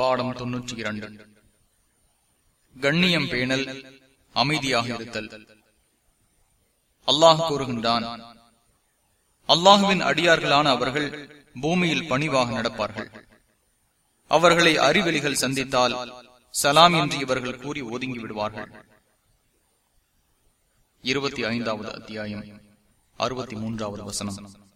பாடம் தொன்னூற்றி இரண்டு. கண்ணியம் பேணல் அமைதியாக இருத்தல். அல்லாஹ் கூறுகின்றான் அல்லாஹுவின் அடியார்களான அவர்கள் பூமியில் பணிவாக நடப்பார்கள். அவர்களை அறிவெளிகள் சந்தித்தால் சலாம் என்று இவர்கள் கூறி ஒதுங்கி விடுவார்கள். இருபத்தி ஐந்தாவது அத்தியாயம் அறுபத்தி மூன்றாவது வசனம்.